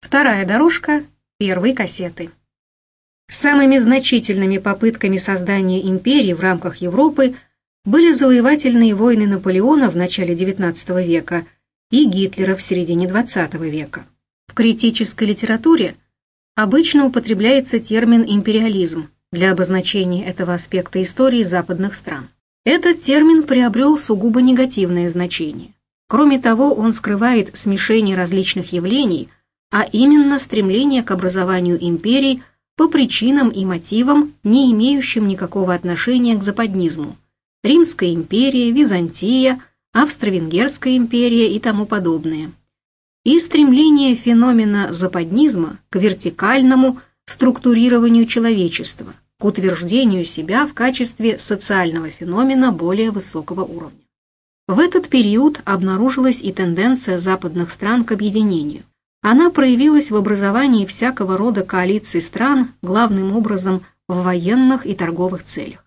Вторая дорожка первой кассеты. Самыми значительными попытками создания империи в рамках Европы были завоевательные войны Наполеона в начале XIX века и Гитлера в середине XX века. В критической литературе обычно употребляется термин «империализм» для обозначения этого аспекта истории западных стран. Этот термин приобрел сугубо негативное значение. Кроме того, он скрывает смешение различных явлений – а именно стремление к образованию империй по причинам и мотивам, не имеющим никакого отношения к западнизму. Римская империя, Византия, Австро-Венгерская империя и тому подобное. И стремление феномена западнизма к вертикальному структурированию человечества, к утверждению себя в качестве социального феномена более высокого уровня. В этот период обнаружилась и тенденция западных стран к объединению. Она проявилась в образовании всякого рода коалиций стран, главным образом в военных и торговых целях.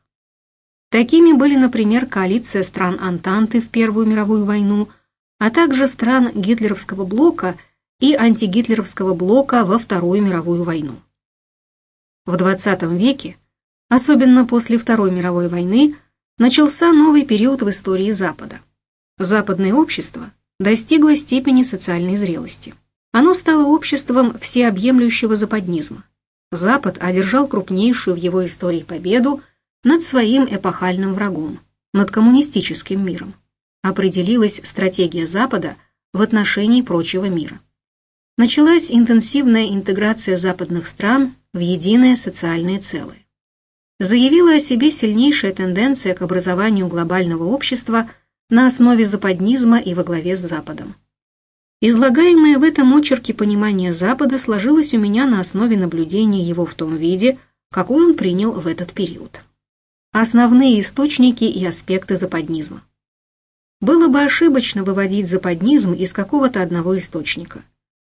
Такими были, например, коалиция стран Антанты в Первую мировую войну, а также стран гитлеровского блока и антигитлеровского блока во Вторую мировую войну. В XX веке, особенно после Второй мировой войны, начался новый период в истории Запада. Западное общество достигло степени социальной зрелости. Оно стало обществом всеобъемлющего западнизма. Запад одержал крупнейшую в его истории победу над своим эпохальным врагом, над коммунистическим миром. Определилась стратегия Запада в отношении прочего мира. Началась интенсивная интеграция западных стран в единое социальное целое. Заявила о себе сильнейшая тенденция к образованию глобального общества на основе западнизма и во главе с Западом. Излагаемое в этом очерке понимание Запада сложилось у меня на основе наблюдения его в том виде, какой он принял в этот период. Основные источники и аспекты западнизма. Было бы ошибочно выводить западнизм из какого-то одного источника.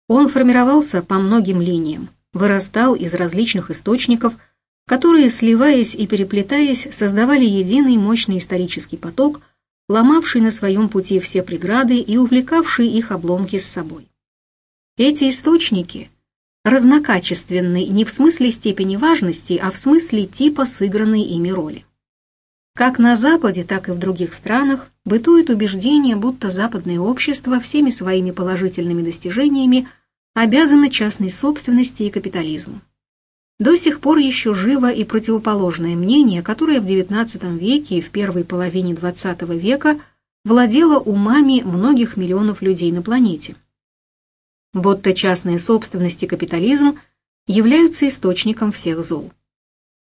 Он формировался по многим линиям, вырастал из различных источников, которые, сливаясь и переплетаясь, создавали единый мощный исторический поток – ломавший на своем пути все преграды и увлекавший их обломки с собой. Эти источники разнокачественны не в смысле степени важности, а в смысле типа сыгранной ими роли. Как на Западе, так и в других странах бытует убеждение, будто западное общество всеми своими положительными достижениями обязано частной собственности и капитализму. До сих пор еще живо и противоположное мнение, которое в XIX веке и в первой половине XX века владело умами многих миллионов людей на планете. Будто частная собственность капитализм являются источником всех зол.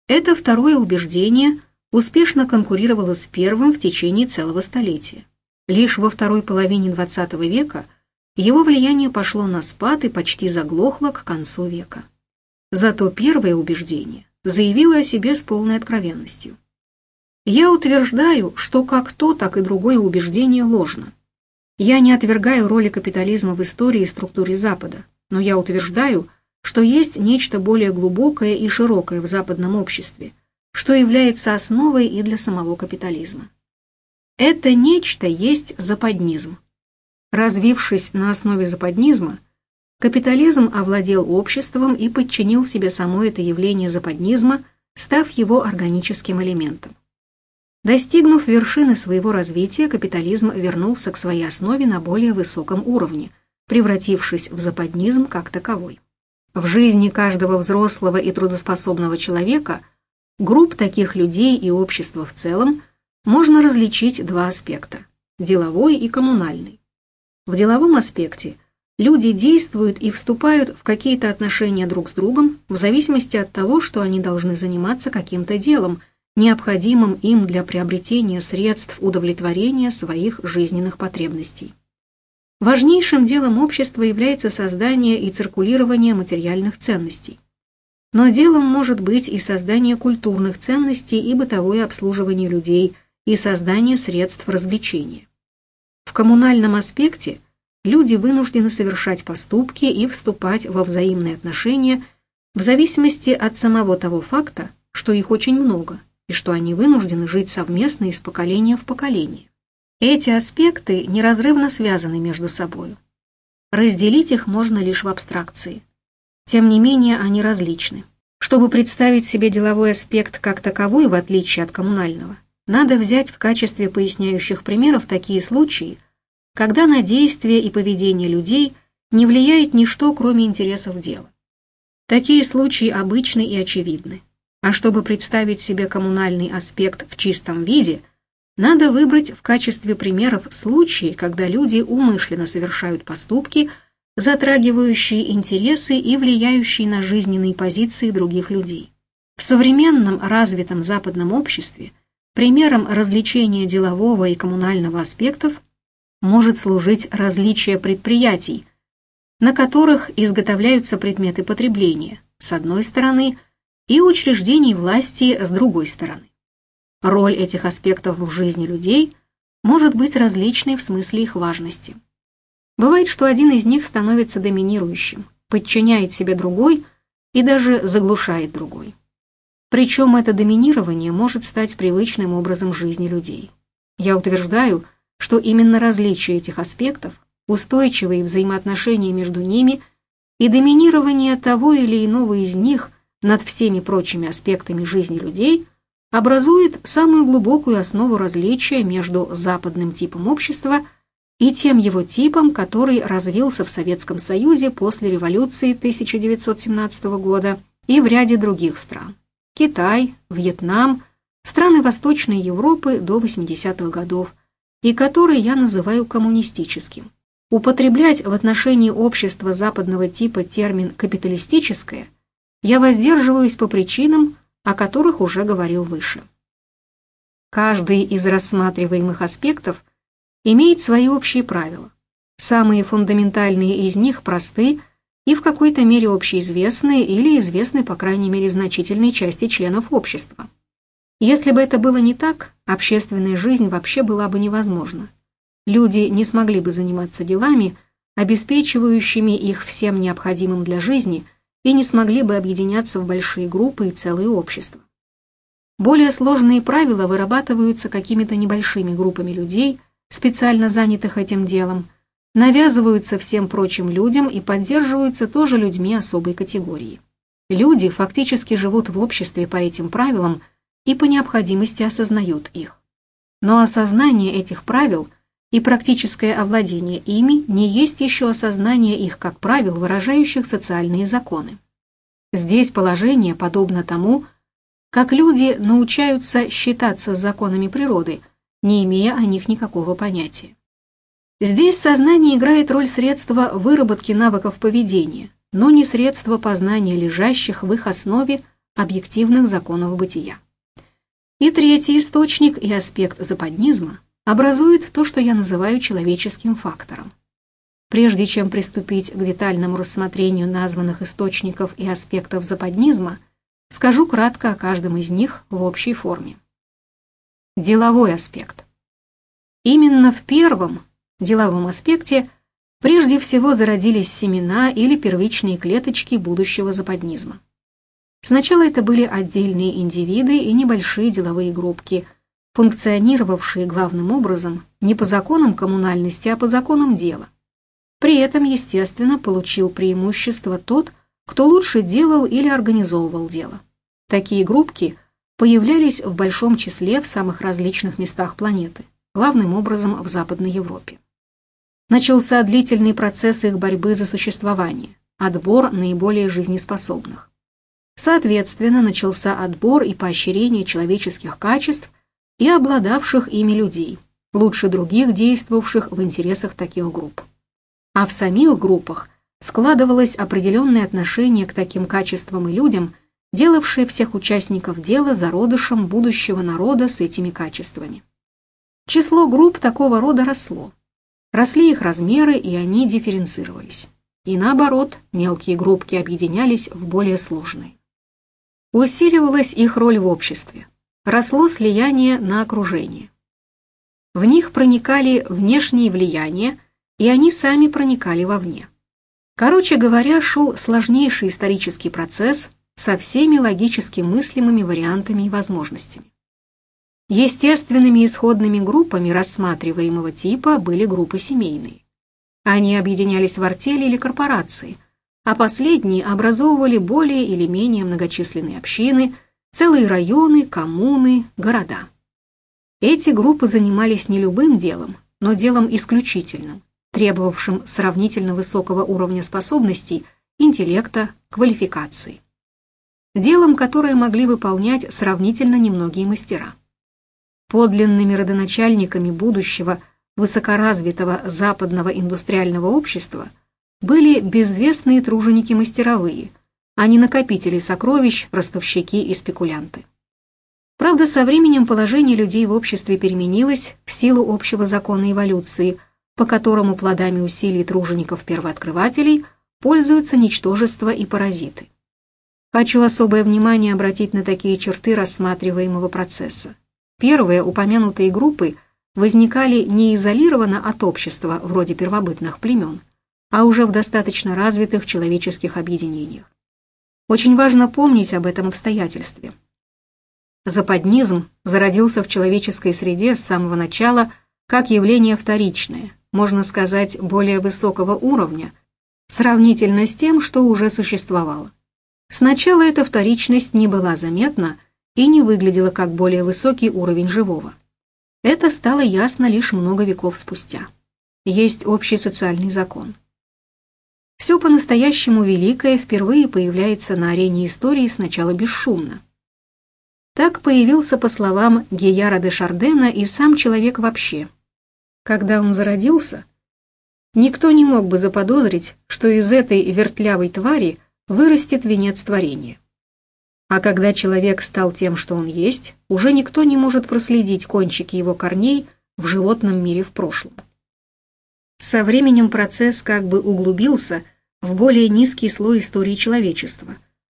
Это второе убеждение успешно конкурировало с первым в течение целого столетия. Лишь во второй половине XX века его влияние пошло на спад и почти заглохло к концу века. Зато первое убеждение заявило о себе с полной откровенностью. Я утверждаю, что как то, так и другое убеждение ложно. Я не отвергаю роли капитализма в истории и структуре Запада, но я утверждаю, что есть нечто более глубокое и широкое в западном обществе, что является основой и для самого капитализма. Это нечто есть западнизм. Развившись на основе западнизма, Капитализм овладел обществом и подчинил себе само это явление западнизма, став его органическим элементом. Достигнув вершины своего развития, капитализм вернулся к своей основе на более высоком уровне, превратившись в западнизм как таковой. В жизни каждого взрослого и трудоспособного человека, групп таких людей и общества в целом, можно различить два аспекта – деловой и коммунальный. В деловом аспекте люди действуют и вступают в какие-то отношения друг с другом в зависимости от того, что они должны заниматься каким-то делом, необходимым им для приобретения средств удовлетворения своих жизненных потребностей. Важнейшим делом общества является создание и циркулирование материальных ценностей. Но делом может быть и создание культурных ценностей и бытовое обслуживание людей, и создание средств развлечения. В коммунальном аспекте – люди вынуждены совершать поступки и вступать во взаимные отношения в зависимости от самого того факта, что их очень много, и что они вынуждены жить совместно из поколения в поколение. Эти аспекты неразрывно связаны между собой. разделить их можно лишь в абстракции. Тем не менее, они различны. Чтобы представить себе деловой аспект как таковой, в отличие от коммунального, надо взять в качестве поясняющих примеров такие случаи, когда на действия и поведение людей не влияет ничто, кроме интересов дела. Такие случаи обычны и очевидны. А чтобы представить себе коммунальный аспект в чистом виде, надо выбрать в качестве примеров случаи, когда люди умышленно совершают поступки, затрагивающие интересы и влияющие на жизненные позиции других людей. В современном развитом западном обществе примером развлечения делового и коммунального аспектов может служить различие предприятий, на которых изготовляются предметы потребления, с одной стороны, и учреждений власти с другой стороны. Роль этих аспектов в жизни людей может быть различной в смысле их важности. Бывает, что один из них становится доминирующим, подчиняет себе другой и даже заглушает другой. Причем это доминирование может стать привычным образом жизни людей. Я утверждаю, что именно различие этих аспектов, устойчивые взаимоотношения между ними и доминирование того или иного из них над всеми прочими аспектами жизни людей образует самую глубокую основу различия между западным типом общества – и тем его типом, который развился в Советском Союзе после революции 1917 года и в ряде других стран. Китай, Вьетнам, страны Восточной Европы до 80-х годов, и который я называю коммунистическим. Употреблять в отношении общества западного типа термин «капиталистическое» я воздерживаюсь по причинам, о которых уже говорил выше. Каждый из рассматриваемых аспектов – имеет свои общие правила. Самые фундаментальные из них просты и в какой-то мере общеизвестны или известны, по крайней мере, значительной части членов общества. Если бы это было не так, общественная жизнь вообще была бы невозможна. Люди не смогли бы заниматься делами, обеспечивающими их всем необходимым для жизни, и не смогли бы объединяться в большие группы и целые общества. Более сложные правила вырабатываются какими-то небольшими группами людей – специально занятых этим делом, навязываются всем прочим людям и поддерживаются тоже людьми особой категории. Люди фактически живут в обществе по этим правилам и по необходимости осознают их. Но осознание этих правил и практическое овладение ими не есть еще осознание их как правил, выражающих социальные законы. Здесь положение подобно тому, как люди научаются считаться с законами природы – не имея о них никакого понятия. Здесь сознание играет роль средства выработки навыков поведения, но не средства познания лежащих в их основе объективных законов бытия. И третий источник и аспект западнизма образует то, что я называю человеческим фактором. Прежде чем приступить к детальному рассмотрению названных источников и аспектов западнизма, скажу кратко о каждом из них в общей форме. Деловой аспект. Именно в первом, деловом аспекте, прежде всего зародились семена или первичные клеточки будущего западнизма. Сначала это были отдельные индивиды и небольшие деловые группки, функционировавшие главным образом не по законам коммунальности, а по законам дела. При этом, естественно, получил преимущество тот, кто лучше делал или организовывал дело. Такие группки появлялись в большом числе в самых различных местах планеты, главным образом в Западной Европе. Начался длительный процесс их борьбы за существование, отбор наиболее жизнеспособных. Соответственно, начался отбор и поощрение человеческих качеств и обладавших ими людей, лучше других действовавших в интересах таких групп. А в самих группах складывалось определенное отношение к таким качествам и людям – делавшие всех участников дела зародышем будущего народа с этими качествами. Число групп такого рода росло. Росли их размеры, и они дифференцировались. И наоборот, мелкие группки объединялись в более сложные. Усиливалась их роль в обществе. Росло слияние на окружение. В них проникали внешние влияния, и они сами проникали вовне. Короче говоря, шел сложнейший исторический процесс – со всеми логически мыслимыми вариантами и возможностями. Естественными исходными группами рассматриваемого типа были группы семейные. Они объединялись в артели или корпорации, а последние образовывали более или менее многочисленные общины, целые районы, коммуны, города. Эти группы занимались не любым делом, но делом исключительным, требовавшим сравнительно высокого уровня способностей, интеллекта, квалификации. Делом, которое могли выполнять сравнительно немногие мастера. Подлинными родоначальниками будущего высокоразвитого западного индустриального общества были безвестные труженики-мастеровые, а не накопители сокровищ, ростовщики и спекулянты. Правда, со временем положение людей в обществе переменилось в силу общего закона эволюции, по которому плодами усилий тружеников-первооткрывателей пользуются ничтожества и паразиты. Хочу особое внимание обратить на такие черты рассматриваемого процесса. Первые упомянутые группы возникали не изолированно от общества, вроде первобытных племен, а уже в достаточно развитых человеческих объединениях. Очень важно помнить об этом обстоятельстве – Западнизм зародился в человеческой среде с самого начала как явление вторичное, можно сказать, более высокого уровня, сравнительно с тем, что уже существовало. Сначала эта вторичность не была заметна и не выглядела как более высокий уровень живого. Это стало ясно лишь много веков спустя. Есть общий социальный закон. Все по-настоящему великое впервые появляется на арене истории сначала бесшумно. Так появился, по словам Гияра де Шардена, и сам человек вообще. Когда он зародился, никто не мог бы заподозрить, что из этой вертлявой твари вырастет венец творения. А когда человек стал тем, что он есть, уже никто не может проследить кончики его корней в животном мире в прошлом. Со временем процесс как бы углубился в более низкий слой истории человечества,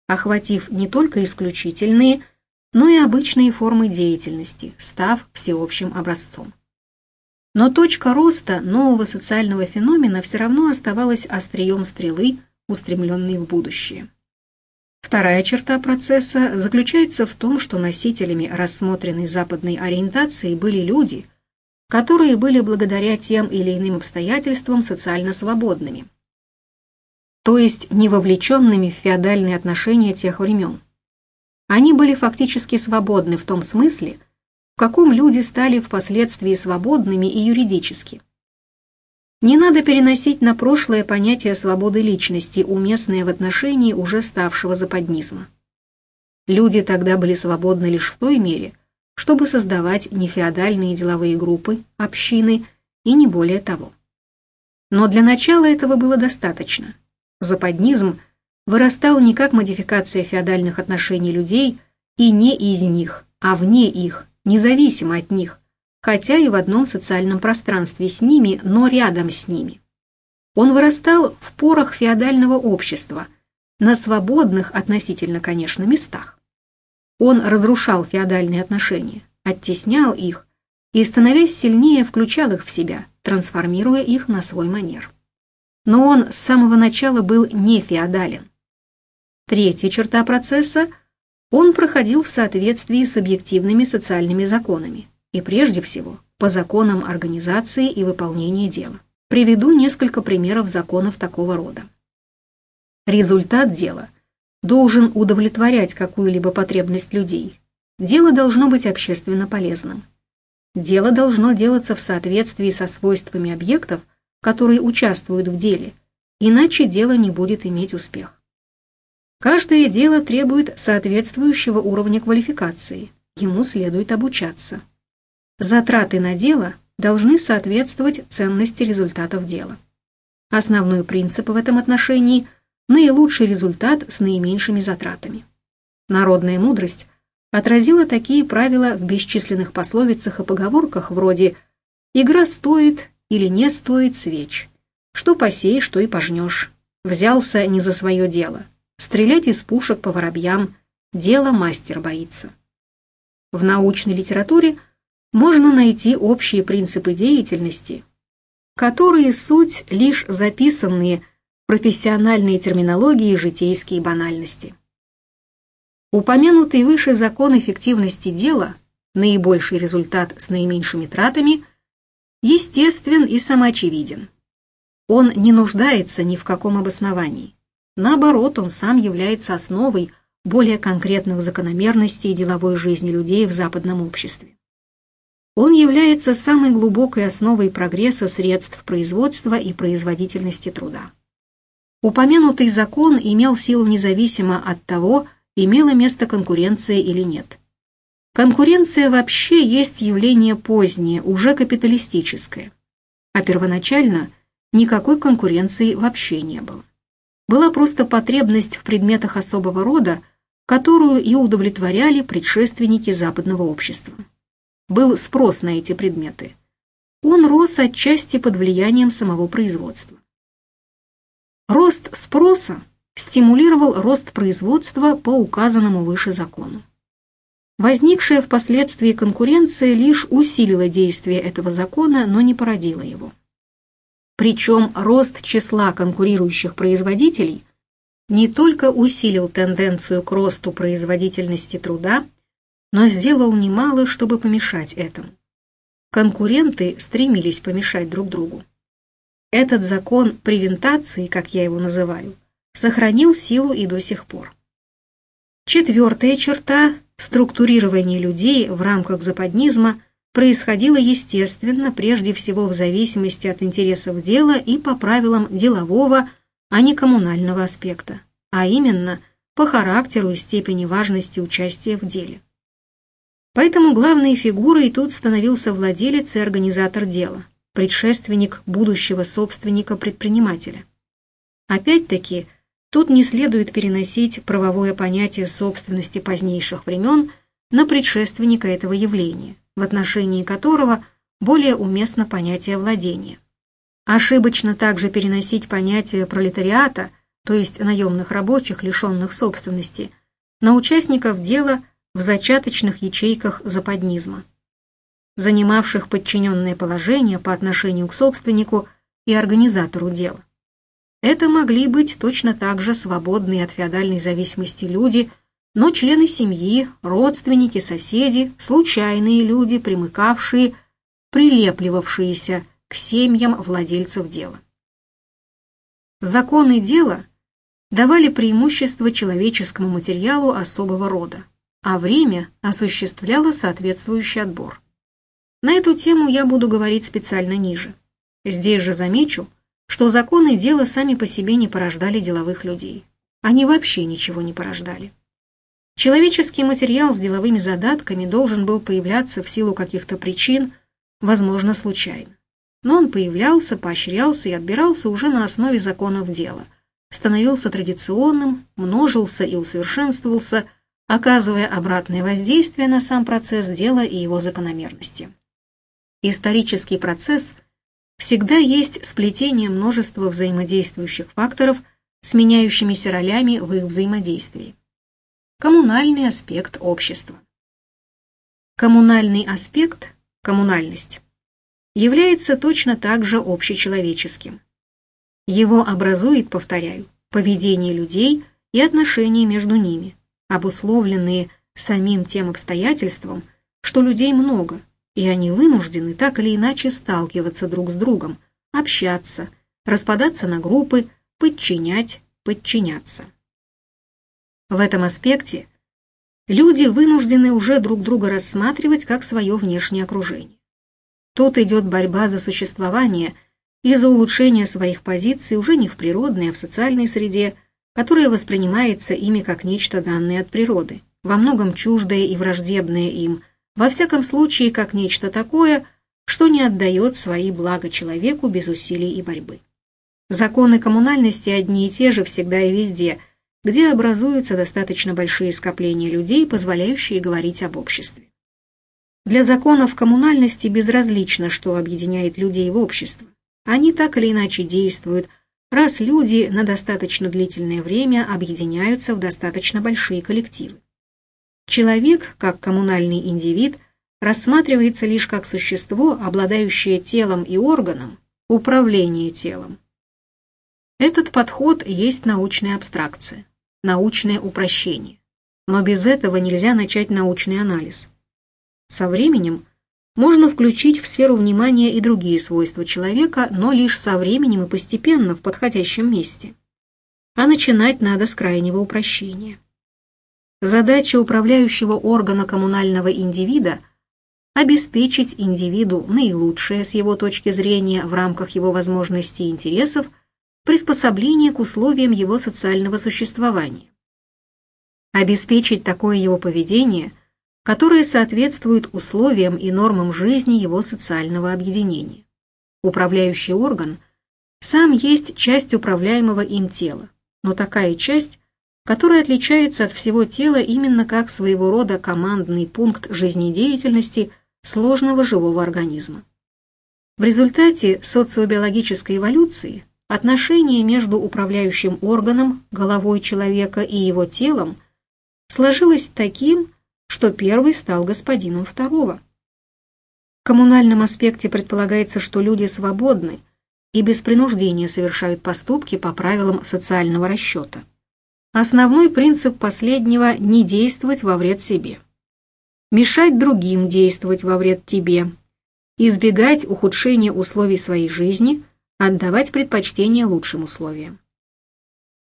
охватив не только исключительные, но и обычные формы деятельности, став всеобщим образцом. Но точка роста нового социального феномена все равно оставалась острием стрелы, устремленной в будущее. Вторая черта процесса заключается в том, что носителями рассмотренной западной ориентации были люди, которые были благодаря тем или иным обстоятельствам социально свободными, то есть не вовлеченными в феодальные отношения тех времен. Они были фактически свободны в том смысле, в каком люди стали впоследствии свободными и юридически. Не надо переносить на прошлое понятие свободы личности, уместное в отношении уже ставшего западнизма. Люди тогда были свободны лишь в той мере, чтобы создавать нефеодальные деловые группы, общины и не более того. Но для начала этого было достаточно. Западнизм – вырастал не как модификация феодальных отношений людей и не из них, а вне их, независимо от них, хотя и в одном социальном пространстве с ними, но рядом с ними. Он вырастал в порах феодального общества, на свободных относительно, конечно, местах. Он разрушал феодальные отношения, оттеснял их и, становясь сильнее, включал их в себя, трансформируя их на свой манер. Но он с самого начала был не феодален. Третья черта процесса – он проходил в соответствии с объективными социальными законами и прежде всего по законам организации и выполнения дела. Приведу несколько примеров законов такого рода. Результат дела должен удовлетворять какую-либо потребность людей. Дело должно быть общественно полезным. Дело должно делаться в соответствии со свойствами объектов, которые участвуют в деле, иначе дело не будет иметь успех. Каждое дело требует соответствующего уровня квалификации, ему следует обучаться. Затраты на дело должны соответствовать ценности результатов дела. Основной принцип в этом отношении – наилучший результат с наименьшими затратами. Народная мудрость отразила такие правила в бесчисленных пословицах и поговорках вроде «игра стоит или не стоит свеч», «что посеешь, что и пожнешь», «взялся не за свое дело», Стрелять из пушек по воробьям – дело мастер боится. В научной литературе можно найти общие принципы деятельности, которые суть лишь записанные профессиональные терминологии житейские банальности. Упомянутый выше закон эффективности дела, наибольший результат с наименьшими тратами, естествен и самоочевиден. Он не нуждается ни в каком обосновании. Наоборот, он сам является основой более конкретных закономерностей деловой жизни людей в западном обществе. Он является самой глубокой основой прогресса средств производства и производительности труда. Упомянутый закон имел силу независимо от того, имела место конкуренция или нет. Конкуренция вообще есть явление позднее, уже капиталистическое. А первоначально никакой конкуренции вообще не было. Была просто потребность в предметах особого рода, которую и удовлетворяли предшественники западного общества был спрос на эти предметы. Он рос отчасти под влиянием самого производства. Рост спроса стимулировал рост производства по указанному выше закону. Возникшая впоследствии конкуренция лишь усилила действие этого закона, но не породила его. Причем рост числа конкурирующих производителей не только усилил тенденцию к росту производительности труда, но сделал немало, чтобы помешать этому. Конкуренты стремились помешать друг другу. Этот закон превентации, как я его называю, сохранил силу и до сих пор. Четвертая черта – структурирование людей в рамках западнизма происходило естественно, прежде всего в зависимости от интересов дела и по правилам делового, а не коммунального аспекта, а именно по характеру и степени важности участия в деле. Поэтому главной фигурой тут становился владелец и организатор дела, предшественник будущего собственника-предпринимателя. Опять-таки, тут не следует переносить правовое понятие собственности позднейших времен на предшественника этого явления, в отношении которого более уместно понятие владения. Ошибочно также переносить понятие пролетариата, то есть наемных рабочих, лишенных собственности, на участников дела – в зачаточных ячейках западнизма, занимавших подчиненное положение по отношению к собственнику и организатору дела. Это могли быть точно так же свободные от феодальной зависимости люди, но члены семьи, родственники, соседи, случайные люди, примыкавшие, прилепливавшиеся к семьям владельцев дела. Законы дела давали преимущество человеческому материалу особого рода а время осуществляло соответствующий отбор. На эту тему я буду говорить специально ниже. Здесь же замечу, что законы дела сами по себе не порождали деловых людей. Они вообще ничего не порождали. Человеческий материал с деловыми задатками должен был появляться в силу каких-то причин, возможно, случайно. Но он появлялся, поощрялся и отбирался уже на основе законов дела, становился традиционным, множился и усовершенствовался – оказывая обратное воздействие на сам процесс дела и его закономерности. Исторический процесс всегда есть сплетение множества взаимодействующих факторов с меняющимися ролями в их взаимодействии. Коммунальный аспект общества. Коммунальный аспект, коммунальность, является точно так же общечеловеческим. Его образует, повторяю, поведение людей и отношения между ними – обусловленные самим тем обстоятельством, что людей много, и они вынуждены так или иначе сталкиваться друг с другом, общаться, распадаться на группы, подчинять, подчиняться. В этом аспекте люди вынуждены уже друг друга рассматривать как свое внешнее окружение. Тут идет борьба за существование и за улучшение своих позиций уже не в природной, а в социальной среде, которое воспринимается ими как нечто данное от природы, во многом чуждое и враждебное им, во всяком случае как нечто такое, что не отдает свои блага человеку без усилий и борьбы. Законы коммунальности одни и те же всегда и везде, где образуются достаточно большие скопления людей, позволяющие говорить об обществе. Для законов коммунальности безразлично, что объединяет людей в общество. Они так или иначе действуют – раз люди на достаточно длительное время объединяются в достаточно большие коллективы. Человек, как коммунальный индивид, рассматривается лишь как существо, обладающее телом и органом, управление телом. Этот подход есть научная абстракция, научное упрощение. Но без этого нельзя начать научный анализ. Со временем можно включить в сферу внимания и другие свойства человека, но лишь со временем и постепенно в подходящем месте. А начинать надо с крайнего упрощения. Задача управляющего органа коммунального индивида – обеспечить индивиду наилучшее с его точки зрения в рамках его возможностей и интересов приспособление к условиям его социального существования. Обеспечить такое его поведение – которые соответствуют условиям и нормам жизни его социального объединения. Управляющий орган сам есть часть управляемого им тела, но такая часть, которая отличается от всего тела именно как своего рода командный пункт жизнедеятельности сложного живого организма. В результате социобиологической эволюции отношение между управляющим органом, головой человека и его телом сложилось таким, что первый стал господином второго. В коммунальном аспекте предполагается, что люди свободны и без принуждения совершают поступки по правилам социального расчета. Основной принцип последнего – не действовать во вред себе. Мешать другим действовать во вред тебе. Избегать ухудшения условий своей жизни, отдавать предпочтение лучшим условиям.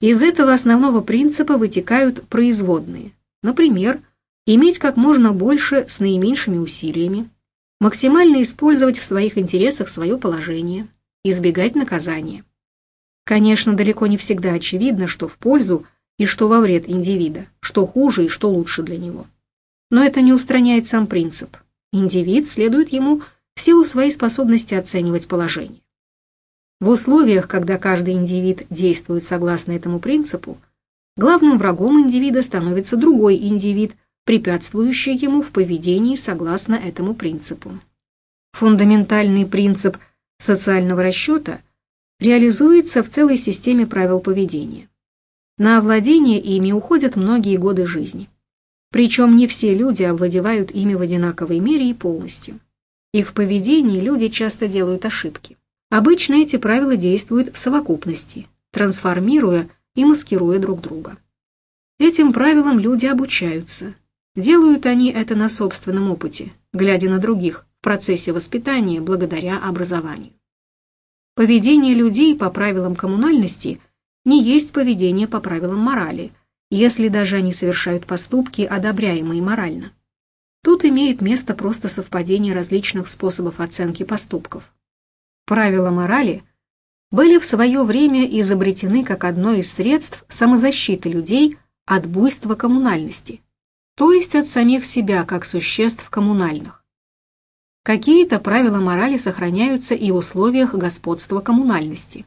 Из этого основного принципа вытекают производные. Например, иметь как можно больше с наименьшими усилиями, максимально использовать в своих интересах свое положение, избегать наказания. Конечно, далеко не всегда очевидно, что в пользу и что во вред индивида, что хуже и что лучше для него. Но это не устраняет сам принцип. Индивид следует ему в силу своей способности оценивать положение. В условиях, когда каждый индивид действует согласно этому принципу, главным врагом индивида становится другой индивид, препятствующие ему в поведении согласно этому принципу. Фундаментальный принцип социального расчета реализуется в целой системе правил поведения. На овладение ими уходят многие годы жизни. Причем не все люди овладевают ими в одинаковой мере и полностью. И в поведении люди часто делают ошибки. Обычно эти правила действуют в совокупности, трансформируя и маскируя друг друга. Этим правилам люди обучаются, Делают они это на собственном опыте, глядя на других в процессе воспитания благодаря образованию. Поведение людей по правилам коммунальности не есть поведение по правилам морали, если даже они совершают поступки, одобряемые морально. Тут имеет место просто совпадение различных способов оценки поступков. Правила морали были в свое время изобретены как одно из средств самозащиты людей от буйства коммунальности – то есть от самих себя, как существ коммунальных. Какие-то правила морали сохраняются и в условиях господства коммунальности.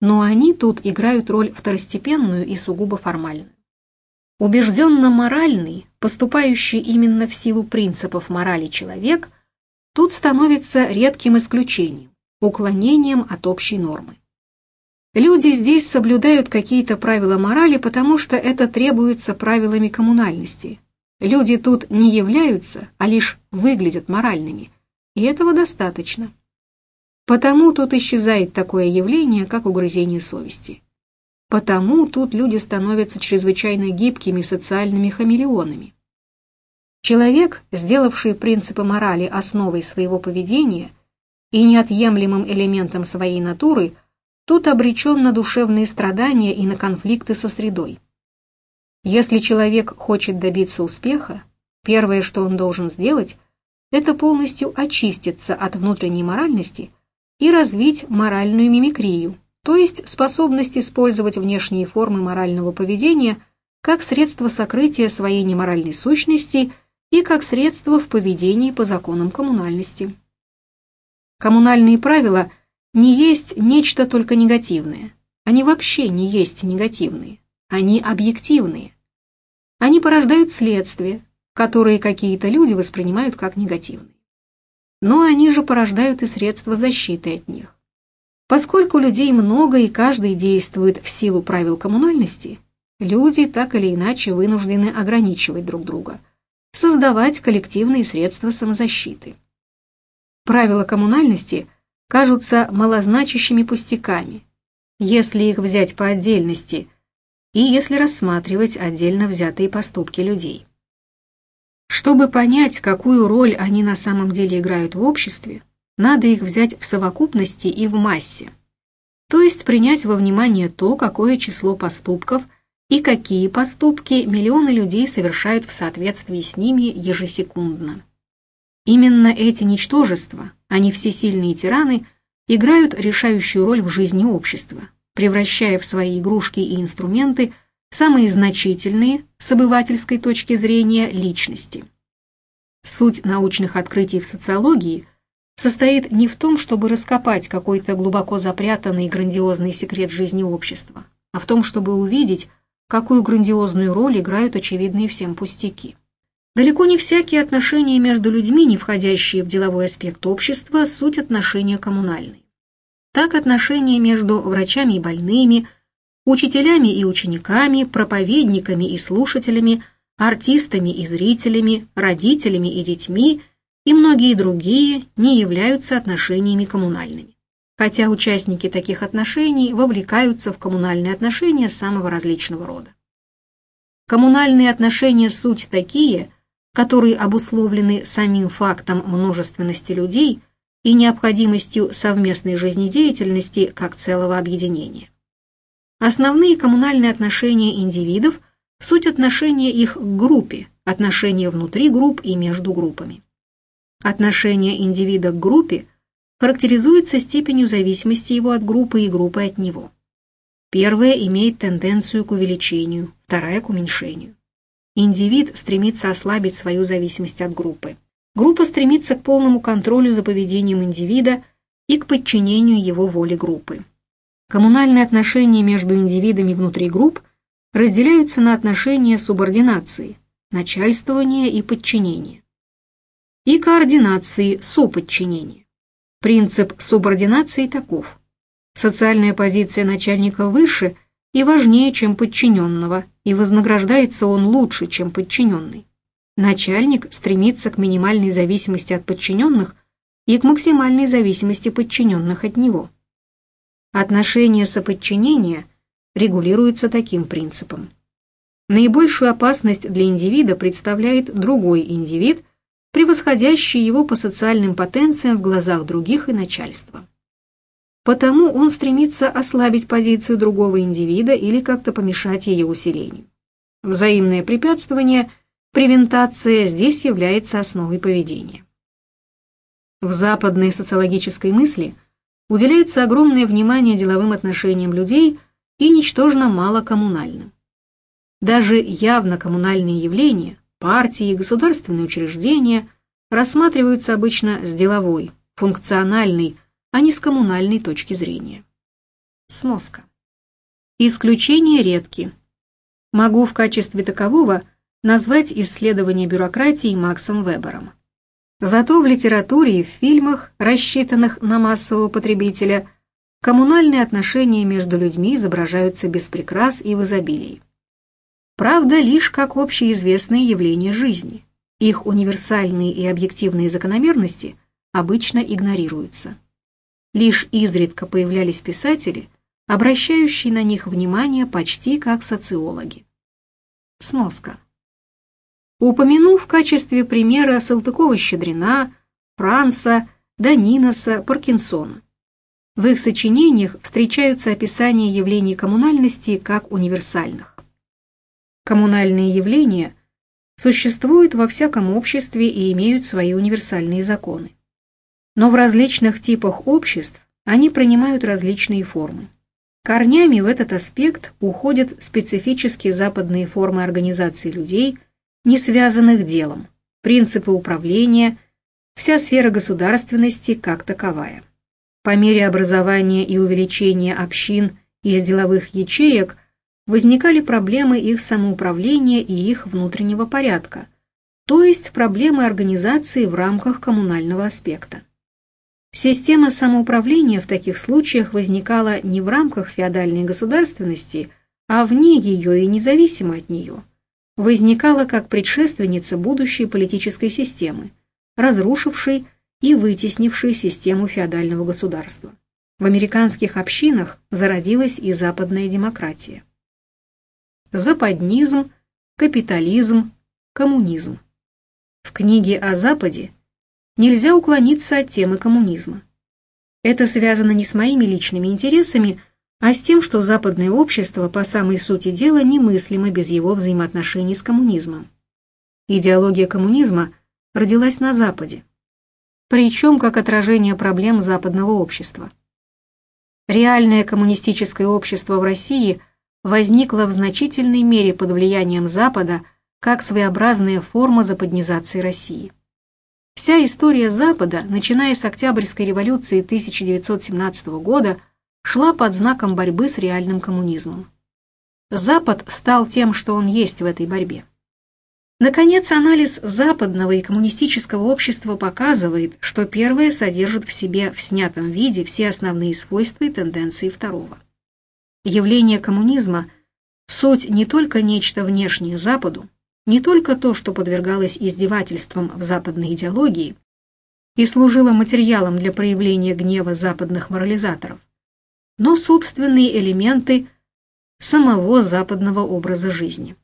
Но они тут играют роль второстепенную и сугубо формальную. Убежденно моральный, поступающий именно в силу принципов морали человек, тут становится редким исключением, уклонением от общей нормы. Люди здесь соблюдают какие-то правила морали, потому что это требуется правилами коммунальности, Люди тут не являются, а лишь выглядят моральными, и этого достаточно. Потому тут исчезает такое явление, как угрызение совести. Потому тут люди становятся чрезвычайно гибкими социальными хамелеонами. Человек, сделавший принципы морали основой своего поведения и неотъемлемым элементом своей натуры, тут обречен на душевные страдания и на конфликты со средой. Если человек хочет добиться успеха, первое, что он должен сделать, это полностью очиститься от внутренней моральности и развить моральную мимикрию, то есть способность использовать внешние формы морального поведения как средство сокрытия своей неморальной сущности и как средство в поведении по законам коммунальности. Коммунальные правила не есть нечто только негативное. Они вообще не есть негативные. Они объективные. Они порождают следствия, которые какие-то люди воспринимают как негативные. Но они же порождают и средства защиты от них. Поскольку людей много и каждый действует в силу правил коммунальности, люди так или иначе вынуждены ограничивать друг друга, создавать коллективные средства самозащиты. Правила коммунальности кажутся малозначащими пустяками, если их взять по отдельности – и если рассматривать отдельно взятые поступки людей. Чтобы понять, какую роль они на самом деле играют в обществе, надо их взять в совокупности и в массе. То есть принять во внимание то, какое число поступков и какие поступки миллионы людей совершают в соответствии с ними ежесекундно. Именно эти ничтожества, а не всесильные тираны, играют решающую роль в жизни общества, превращая в свои игрушки и инструменты самые значительные с обывательской точки зрения личности. Суть научных открытий в социологии состоит не в том, чтобы раскопать какой-то глубоко запрятанный и грандиозный секрет жизни общества, а в том, чтобы увидеть, какую грандиозную роль играют очевидные всем пустяки. Далеко не всякие отношения между людьми, не входящие в деловой аспект общества, суть отношения коммунальные. Так отношения между врачами и больными, учителями и учениками, проповедниками и слушателями, артистами и зрителями, родителями и детьми и многие другие не являются отношениями коммунальными. Хотя участники таких отношений вовлекаются в коммунальные отношения самого различного рода. Коммунальные отношения суть такие – которые обусловлены самим фактом множественности людей и необходимостью совместной жизнедеятельности как целого объединения. Основные коммунальные отношения индивидов – суть отношения их к группе, отношения внутри групп и между группами. Отношение индивида к группе характеризуется степенью зависимости его от группы и группы от него. Первая имеет тенденцию к увеличению, вторая – к уменьшению. Индивид стремится ослабить свою зависимость от группы. Группа стремится к полному контролю за поведением индивида и к подчинению его воле группы. Коммунальные отношения между индивидами внутри групп разделяются на отношения субординации, начальствования и подчинения, и координации, соподчинения. Принцип субординации таков. Социальная позиция начальника выше – и важнее, чем подчиненного, и вознаграждается он лучше, чем подчиненный. Начальник стремится к минимальной зависимости от подчиненных и к максимальной зависимости подчиненных от него. Отношение соподчинения регулируется таким принципом. Наибольшую опасность для индивида представляет другой индивид, превосходящий его по социальным потенциям в глазах других и начальства. Потому он стремится ослабить позицию другого индивида или как-то помешать ее усилению. Взаимное препятствование, превентация здесь является основой поведения. В западной социологической мысли уделяется огромное внимание деловым отношениям людей и ничтожно мало коммунальным. Даже явно коммунальные явления, партии, государственные учреждения рассматриваются обычно с деловой, функциональной, а не с коммунальной точки зрения. Сноска. Исключения редки. Могу в качестве такового назвать исследование бюрократии Максом Вебером. Зато в литературе и в фильмах, рассчитанных на массового потребителя, коммунальные отношения между людьми изображаются без прикрас и в изобилии. Правда, лишь как общеизвестные явления жизни. Их универсальные и объективные закономерности обычно игнорируются. Лишь изредка появлялись писатели, обращающие на них внимание почти как социологи. Сноска. Упомяну в качестве примера Салтыкова-Щедрина, Франца, Даниноса, Паркинсона. В их сочинениях встречаются описания явлений коммунальности как универсальных. Коммунальные явления существуют во всяком обществе и имеют свои универсальные законы но в различных типах обществ они принимают различные формы. Корнями в этот аспект уходят специфические западные формы организации людей, не связанных делом, принципы управления, вся сфера государственности как таковая. По мере образования и увеличения общин из деловых ячеек возникали проблемы их самоуправления и их внутреннего порядка, то есть проблемы организации в рамках коммунального аспекта. Система самоуправления в таких случаях возникала не в рамках феодальной государственности, а вне ее и независимо от нее. Возникала как предшественница будущей политической системы, разрушившей и вытеснившей систему феодального государства. В американских общинах зародилась и западная демократия. Западнизм, капитализм, коммунизм. В книге о Западе нельзя уклониться от темы коммунизма. Это связано не с моими личными интересами, а с тем, что западное общество по самой сути дела немыслимо без его взаимоотношений с коммунизмом. Идеология коммунизма родилась на Западе, причем как отражение проблем западного общества. Реальное коммунистическое общество в России возникло в значительной мере под влиянием Запада как своеобразная форма западнизации России. Вся история Запада, начиная с Октябрьской революции 1917 года, шла под знаком борьбы с реальным коммунизмом. Запад стал тем, что он есть в этой борьбе. Наконец, анализ западного и коммунистического общества показывает, что первое содержит в себе в снятом виде все основные свойства и тенденции второго. Явление коммунизма – суть не только нечто внешнее Западу, не только то, что подвергалось издевательствам в западной идеологии и служило материалом для проявления гнева западных морализаторов, но собственные элементы самого западного образа жизни.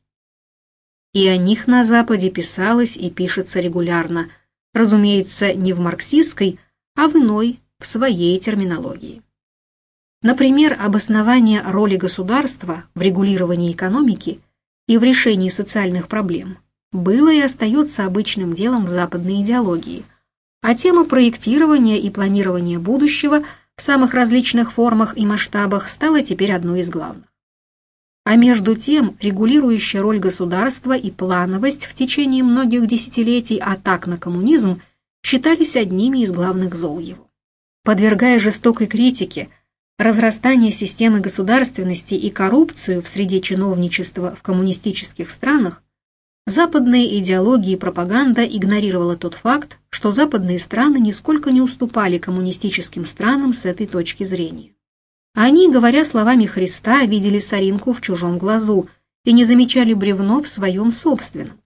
И о них на Западе писалось и пишется регулярно, разумеется, не в марксистской, а в иной, в своей терминологии. Например, обоснование роли государства в регулировании экономики и в решении социальных проблем было и остается обычным делом в западной идеологии, а тема проектирования и планирования будущего – в самых различных формах и масштабах стала теперь одной из главных. А между тем, регулирующая роль государства и плановость в течение многих десятилетий атак на коммунизм считались одними из главных зол его. Подвергая жестокой критике разрастание системы государственности и коррупцию в среде чиновничества в коммунистических странах, Западная идеология и пропаганда игнорировала тот факт, что западные страны нисколько не уступали коммунистическим странам с этой точки зрения. Они, говоря словами Христа, видели соринку в чужом глазу и не замечали бревно в своем собственном.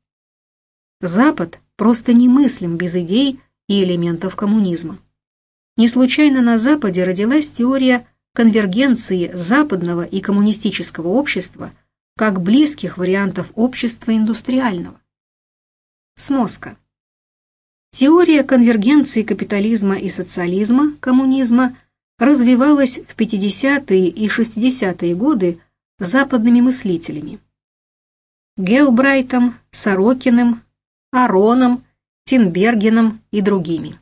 Запад просто немыслим без идей и элементов коммунизма. Не случайно на Западе родилась теория конвергенции западного и коммунистического общества – как близких вариантов общества индустриального. Сноска. Теория конвергенции капитализма и социализма, коммунизма, развивалась в 50-е и 60-е годы западными мыслителями. Гелбрайтом, Сорокиным, Ароном, Тинбергеном и другими.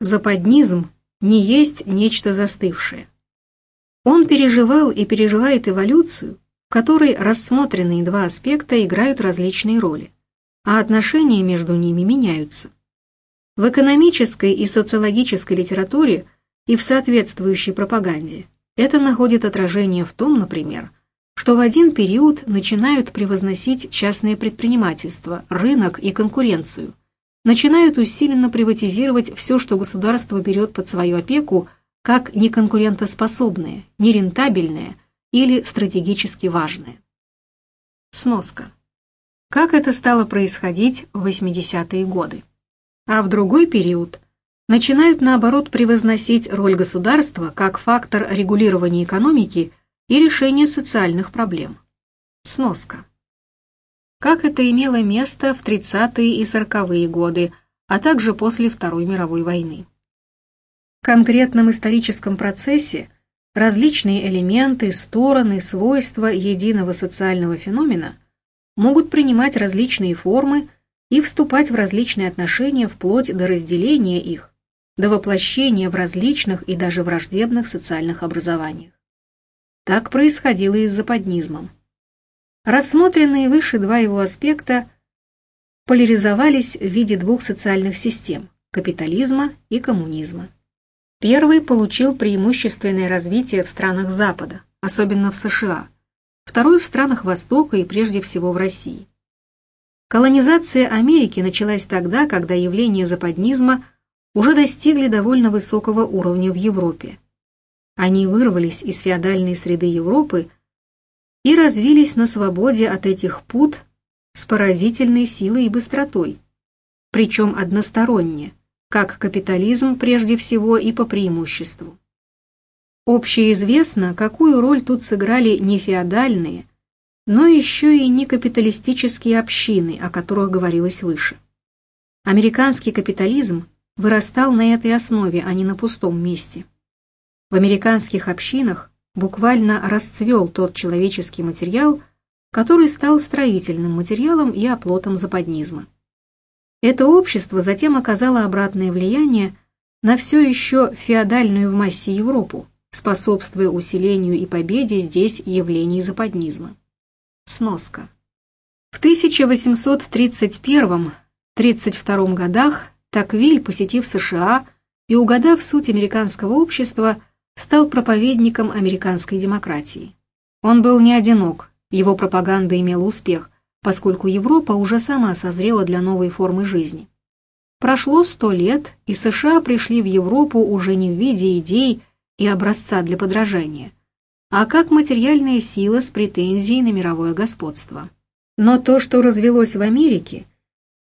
Западнизм не есть нечто застывшее. Он переживал и переживает эволюцию, которой рассмотренные два аспекта играют различные роли, а отношения между ними меняются. В экономической и социологической литературе и в соответствующей пропаганде это находит отражение в том, например, что в один период начинают превозносить частное предпринимательство, рынок и конкуренцию, начинают усиленно приватизировать все, что государство берет под свою опеку, как неконкурентоспособное, нерентабельное, или стратегически важные. Сноска. Как это стало происходить в 80-е годы? А в другой период начинают наоборот превозносить роль государства как фактор регулирования экономики и решения социальных проблем. Сноска. Как это имело место в 30-е и 40-е годы, а также после Второй мировой войны. В конкретном историческом процессе различные элементы, стороны, свойства единого социального феномена могут принимать различные формы и вступать в различные отношения вплоть до разделения их, до воплощения в различных и даже враждебных социальных образованиях. Так происходило и с западнизмом. Рассмотренные выше два его аспекта поляризовались в виде двух социальных систем – капитализма и коммунизма. Первый получил преимущественное развитие в странах Запада, особенно в США, второй в странах Востока и прежде всего в России. Колонизация Америки началась тогда, когда явления западнизма уже достигли довольно высокого уровня в Европе. Они вырвались из феодальной среды Европы и развились на свободе от этих пут с поразительной силой и быстротой, причем односторонне – как капитализм прежде всего и по преимуществу. Общеизвестно, какую роль тут сыграли не феодальные, но еще и не капиталистические общины, о которых говорилось выше. Американский капитализм вырастал на этой основе, а не на пустом месте. В американских общинах буквально расцвел тот человеческий материал, который стал строительным материалом и оплотом западнизма. Это общество затем оказало обратное влияние на все еще феодальную в массе Европу, способствуя усилению и победе здесь явлений западнизма. Сноска. В 1831-32 годах Таквиль, посетив США и угадав суть американского общества, стал проповедником американской демократии. Он был не одинок, его пропаганда имела успех, поскольку Европа уже сама созрела для новой формы жизни. Прошло сто лет, и США пришли в Европу уже не в виде идей и образца для подражания, а как материальная сила с претензией на мировое господство. Но то, что развелось в Америке,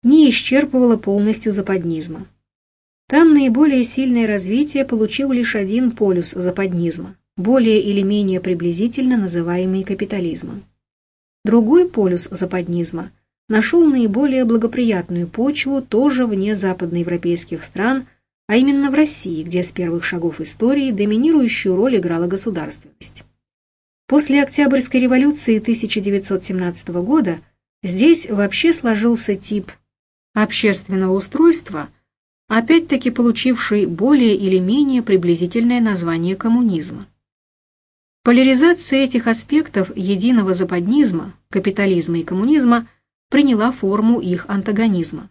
не исчерпывало полностью западнизма. Там наиболее сильное развитие получил лишь один полюс западнизма, более или менее приблизительно называемый капитализмом. Другой полюс западнизма нашел наиболее благоприятную почву тоже вне западноевропейских стран, а именно в России, где с первых шагов истории доминирующую роль играла государственность. После Октябрьской революции 1917 года здесь вообще сложился тип общественного устройства, опять-таки получивший более или менее приблизительное название коммунизма. Поляризация этих аспектов единого западнизма, капитализма и коммунизма приняла форму их антагонизма.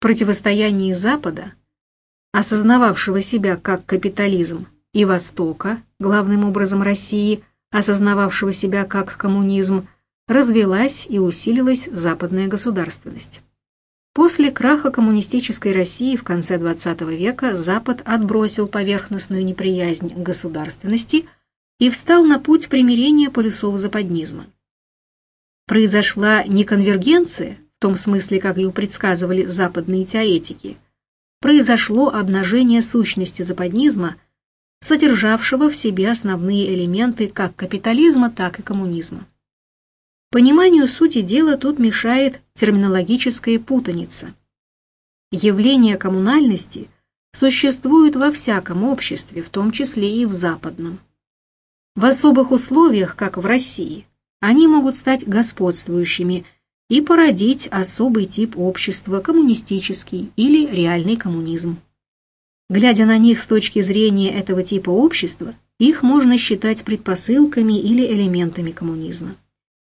Противостояние Запада, осознававшего себя как капитализм, и Востока, главным образом России, осознававшего себя как коммунизм, развелась и усилилась западная государственность. После краха коммунистической России в конце XX века Запад отбросил поверхностную неприязнь к государственности и встал на путь примирения полюсов западнизма. Произошла не конвергенция, в том смысле, как ее предсказывали западные теоретики, произошло обнажение сущности западнизма, содержавшего в себе основные элементы как капитализма, так и коммунизма. Пониманию сути дела тут мешает терминологическая путаница. Явление коммунальности существует во всяком обществе, в том числе и в западном. В особых условиях, как в России, они могут стать господствующими и породить особый тип общества, коммунистический или реальный коммунизм. Глядя на них с точки зрения этого типа общества, их можно считать предпосылками или элементами коммунизма.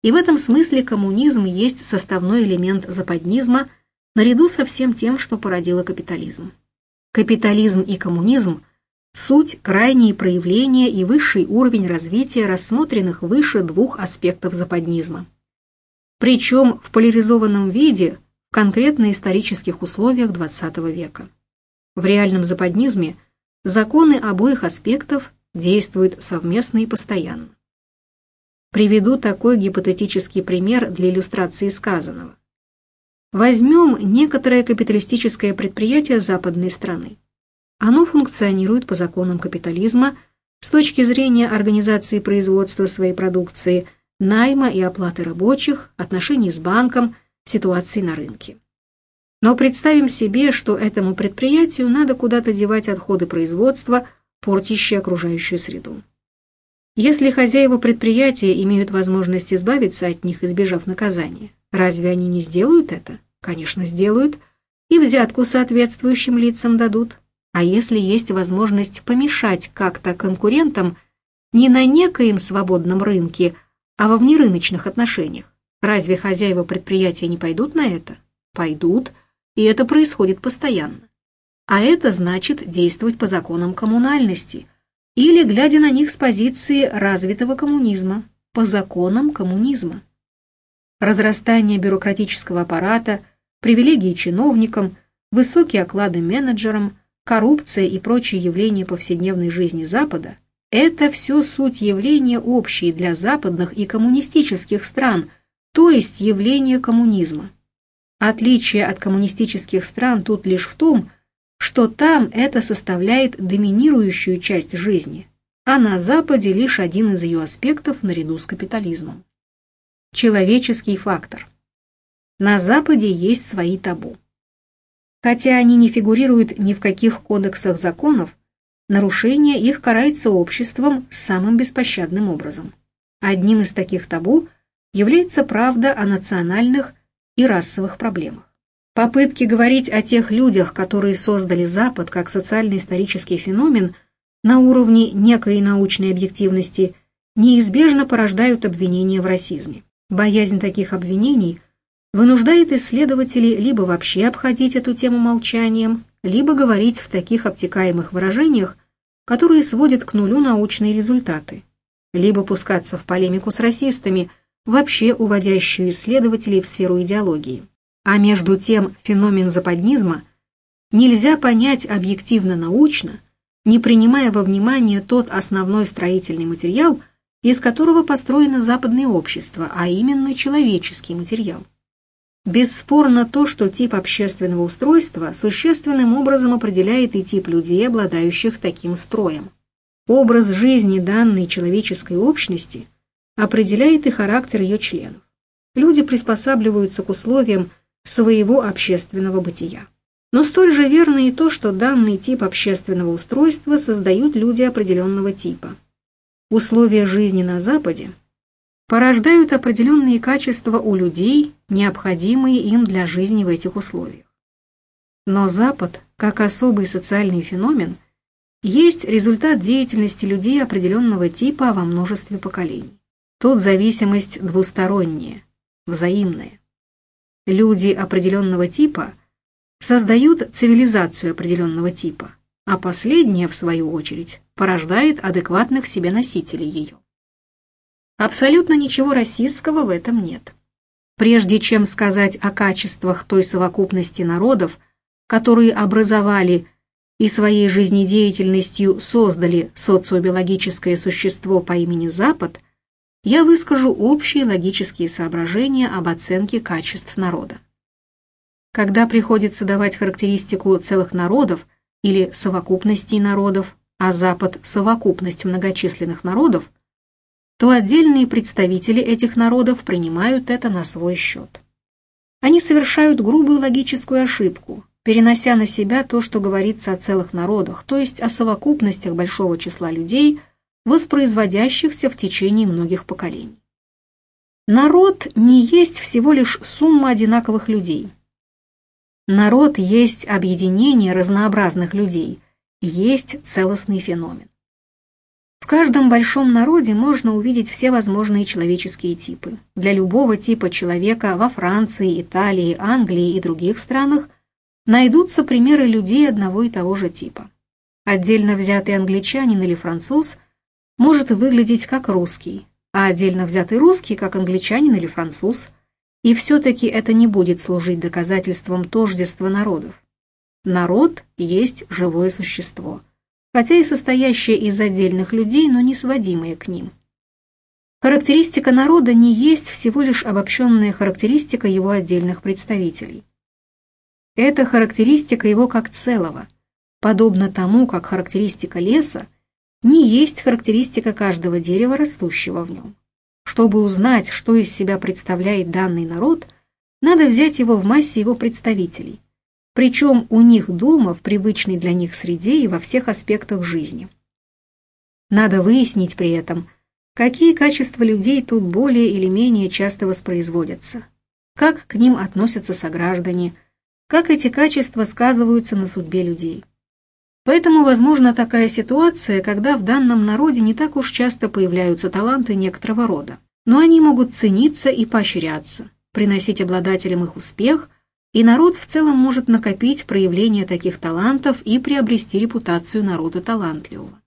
И в этом смысле коммунизм есть составной элемент западнизма наряду со всем тем, что породило капитализм. Капитализм и коммунизм – суть, крайние проявления и высший уровень развития рассмотренных выше двух аспектов западнизма. Причем в поляризованном виде в конкретно-исторических условиях XX века. В реальном западнизме законы обоих аспектов действуют совместно и постоянно. Приведу такой гипотетический пример для иллюстрации сказанного. Возьмем некоторое капиталистическое предприятие западной страны. Оно функционирует по законам капитализма с точки зрения организации производства своей продукции, найма и оплаты рабочих, отношений с банком, ситуации на рынке. Но представим себе, что этому предприятию надо куда-то девать отходы производства, портящие окружающую среду. Если хозяева предприятия имеют возможность избавиться от них, избежав наказания, разве они не сделают это? Конечно, сделают. И взятку соответствующим лицам дадут. А если есть возможность помешать как-то конкурентам не на некоем свободном рынке, а во внерыночных отношениях, разве хозяева предприятия не пойдут на это? Пойдут, и это происходит постоянно. А это значит действовать по законам коммунальности – или глядя на них с позиции развитого коммунизма, по законам коммунизма. Разрастание бюрократического аппарата, привилегии чиновникам, высокие оклады менеджерам, коррупция и прочие явления повседневной жизни Запада – это все суть явления общие для западных и коммунистических стран, то есть явления коммунизма. Отличие от коммунистических стран тут лишь в том, что там это составляет доминирующую часть жизни, а на Западе лишь один из ее аспектов наряду с капитализмом. Человеческий фактор. На Западе есть свои табу. Хотя они не фигурируют ни в каких кодексах законов, нарушение их карается обществом самым беспощадным образом. Одним из таких табу является правда о национальных и расовых проблемах. Попытки говорить о тех людях, которые создали Запад как социально-исторический феномен на уровне некой научной объективности, неизбежно порождают обвинения в расизме. Боязнь таких обвинений вынуждает исследователей либо вообще обходить эту тему молчанием, либо говорить в таких обтекаемых выражениях, которые сводят к нулю научные результаты, либо пускаться в полемику с расистами, вообще уводящую исследователей в сферу идеологии. А между тем феномен западнизма нельзя понять объективно-научно, не принимая во внимание тот основной строительный материал, из которого построено западное общество, а именно человеческий материал. Бесспорно то, что тип общественного устройства существенным образом определяет и тип людей, обладающих таким строем. Образ жизни данной человеческой общности определяет и характер ее членов. Люди приспосабливаются к условиям своего общественного бытия. Но столь же верно и то, что данный тип общественного устройства создают люди определенного типа. Условия жизни на Западе порождают определенные качества у людей, необходимые им для жизни в этих условиях. Но Запад, как особый социальный феномен, есть результат деятельности людей определенного типа во множестве поколений. Тут зависимость двусторонняя, взаимная. Люди определенного типа создают цивилизацию определенного типа, а последняя, в свою очередь, порождает адекватных себе носителей ее. Абсолютно ничего расистского в этом нет. Прежде чем сказать о качествах той совокупности народов, которые образовали и своей жизнедеятельностью создали социобиологическое существо по имени Запад, я выскажу общие логические соображения об оценке качеств народа. Когда приходится давать характеристику целых народов или совокупностей народов, а Запад – совокупность многочисленных народов, то отдельные представители этих народов принимают это на свой счет. Они совершают грубую логическую ошибку, перенося на себя то, что говорится о целых народах, то есть о совокупностях большого числа людей, воспроизводящихся в течение многих поколений. Народ не есть всего лишь сумма одинаковых людей. Народ есть объединение разнообразных людей, есть целостный феномен. В каждом большом народе можно увидеть все возможные человеческие типы. Для любого типа человека во Франции, Италии, Англии и других странах найдутся примеры людей одного и того же типа. Отдельно взятый англичанин или француз может выглядеть как русский, а отдельно взятый русский как англичанин или француз, и все-таки это не будет служить доказательством тождества народов. Народ есть живое существо – хотя и состоящее из отдельных людей, но не сводимые к ним. Характеристика народа не есть всего лишь обобщенная характеристика его отдельных представителей. Это характеристика его как целого, подобно тому, как характеристика леса не есть характеристика каждого дерева, растущего в нем. Чтобы узнать, что из себя представляет данный народ, надо взять его в массе его представителей, причем у них дома, в привычной для них среде и во всех аспектах жизни. Надо выяснить при этом, какие качества людей тут более или менее часто воспроизводятся, как к ним относятся сограждане, как эти качества сказываются на судьбе людей. Поэтому возможна такая ситуация, когда в данном народе не так уж часто появляются таланты некоторого рода, но они могут цениться и поощряться, приносить обладателям их успех – и народ в целом может накопить проявление таких талантов и приобрести репутацию народа талантливого.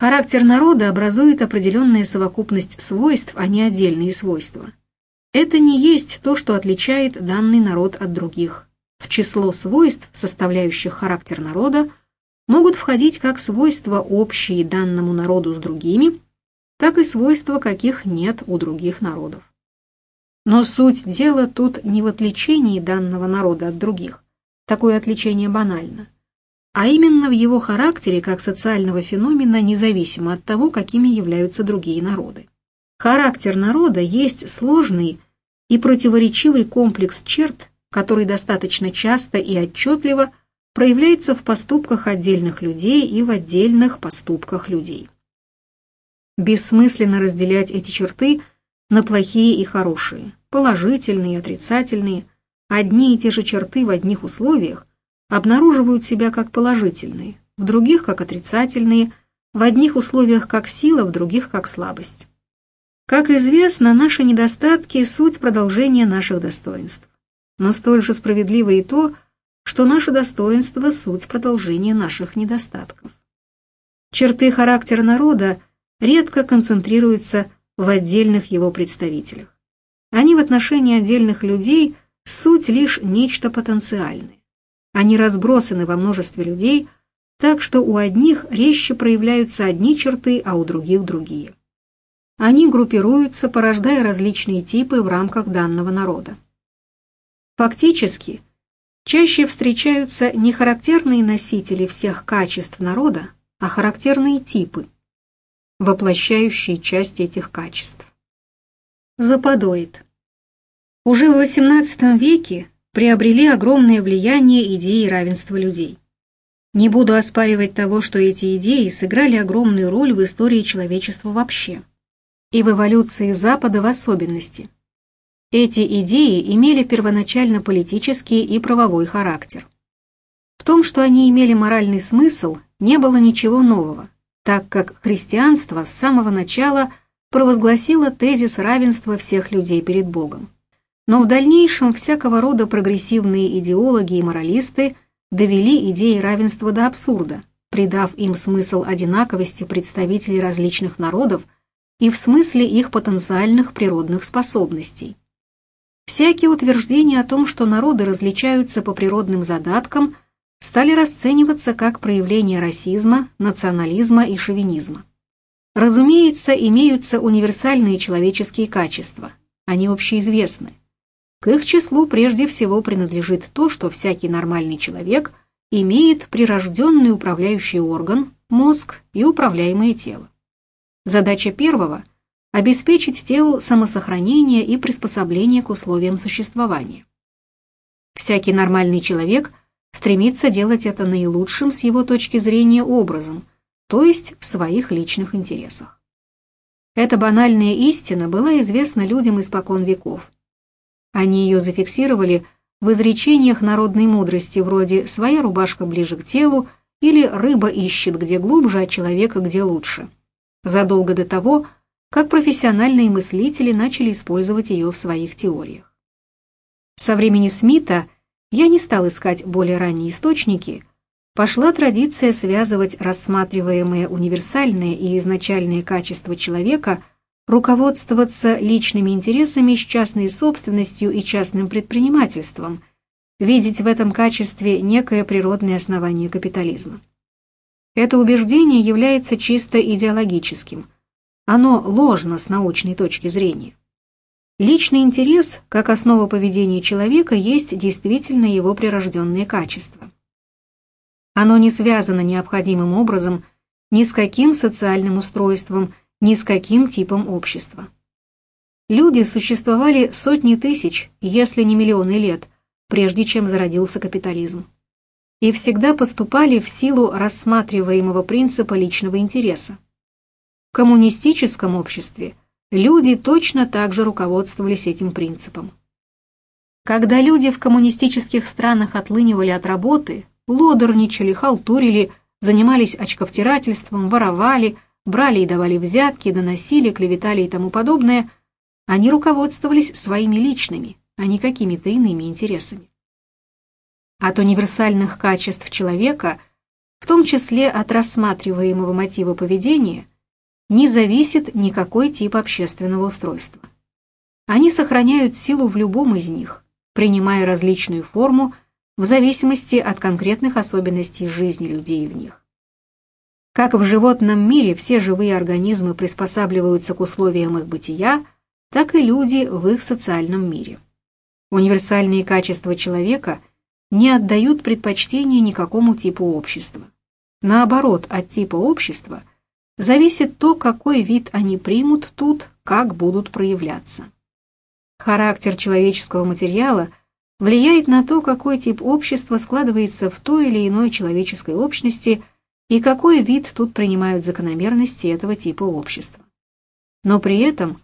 Характер народа образует определенная совокупность свойств, а не отдельные свойства. Это не есть то, что отличает данный народ от других. В число свойств, составляющих характер народа, могут входить как свойства, общие данному народу с другими, так и свойства, каких нет у других народов. Но суть дела тут не в отличении данного народа от других, такое отличение банально, а именно в его характере как социального феномена, независимо от того, какими являются другие народы. Характер народа есть сложный и противоречивый комплекс черт, который достаточно часто и отчетливо проявляется в поступках отдельных людей и в отдельных поступках людей. Бессмысленно разделять эти черты на плохие и хорошие, положительные и отрицательные. Одни и те же черты в одних условиях обнаруживают себя как положительные, в других как отрицательные, в одних условиях как сила, в других как слабость. Как известно, наши недостатки – суть продолжения наших достоинств. Но столь же справедливо и то, что наши достоинства – суть продолжения наших недостатков. Черты характера народа редко концентрируются в отдельных его представителях. Они в отношении отдельных людей – суть лишь нечто потенциальное. Они разбросаны во множестве людей, так что у одних резче проявляются одни черты, а у других – другие. Они группируются, порождая различные типы в рамках данного народа. Фактически, чаще встречаются не характерные носители всех качеств народа, а характерные типы, воплощающие часть этих качеств. Западоид. Уже в XVIII веке приобрели огромное влияние идеи равенства людей. Не буду оспаривать того, что эти идеи сыграли огромную роль в истории человечества вообще, и в эволюции Запада в особенности. Эти идеи имели первоначально политический и правовой характер. В том, что они имели моральный смысл, не было ничего нового, так как христианство с самого начала провозгласило тезис равенства всех людей перед Богом. Но в дальнейшем всякого рода прогрессивные идеологи и моралисты довели идеи равенства до абсурда, придав им смысл одинаковости представителей различных народов и в смысле их потенциальных природных способностей. Всякие утверждения о том, что народы различаются по природным задаткам, стали расцениваться как проявление расизма, национализма и шовинизма. Разумеется, имеются универсальные человеческие качества, они общеизвестны. К их числу прежде всего принадлежит то, что всякий нормальный человек имеет прирожденный управляющий орган, мозг и управляемое тело. Задача первого – обеспечить телу самосохранение и приспособление к условиям существования. Всякий нормальный человек стремится делать это наилучшим с его точки зрения образом, то есть в своих личных интересах. Эта банальная истина была известна людям испокон веков. Они ее зафиксировали в изречениях народной мудрости вроде «своя рубашка ближе к телу» или «рыба ищет где глубже, а человека где лучше». Задолго до того, как профессиональные мыслители начали использовать ее в своих теориях. Со времени Смита я не стал искать более ранние источники, пошла традиция связывать рассматриваемые универсальные и изначальные качества человека, руководствоваться личными интересами с частной собственностью и частным предпринимательством, видеть в этом качестве некое природное основание капитализма. Это убеждение является чисто идеологическим – оно ложно с научной точки зрения. Личный интерес, как основа поведения человека, есть действительно его прирожденные качества. Оно не связано необходимым образом ни с каким социальным устройством, ни с каким типом общества. Люди существовали сотни тысяч, если не миллионы лет, прежде чем зародился капитализм. И всегда поступали в силу рассматриваемого принципа личного интереса коммунистическом обществе люди точно так же руководствовались этим принципом. Когда люди в коммунистических странах отлынивали от работы, лодорничали, халтурили, занимались очковтирательством, воровали, брали и давали взятки, доносили, клеветали и тому подобное, они руководствовались своими личными, а не какими-то иными интересами. От универсальных качеств человека, в том числе от рассматриваемого мотива поведения – не зависит никакой тип общественного устройства. Они сохраняют силу в любом из них, принимая различную форму в зависимости от конкретных особенностей жизни людей в них. Как в животном мире все живые организмы приспосабливаются к условиям их бытия, так и люди в их социальном мире. Универсальные качества человека не отдают предпочтения никакому типу общества. Наоборот, от типа общества – зависит то, какой вид они примут тут, как будут проявляться. Характер человеческого материала влияет на то, какой тип общества складывается в той или иной человеческой общности и какой вид тут принимают закономерности этого типа общества. Но при этом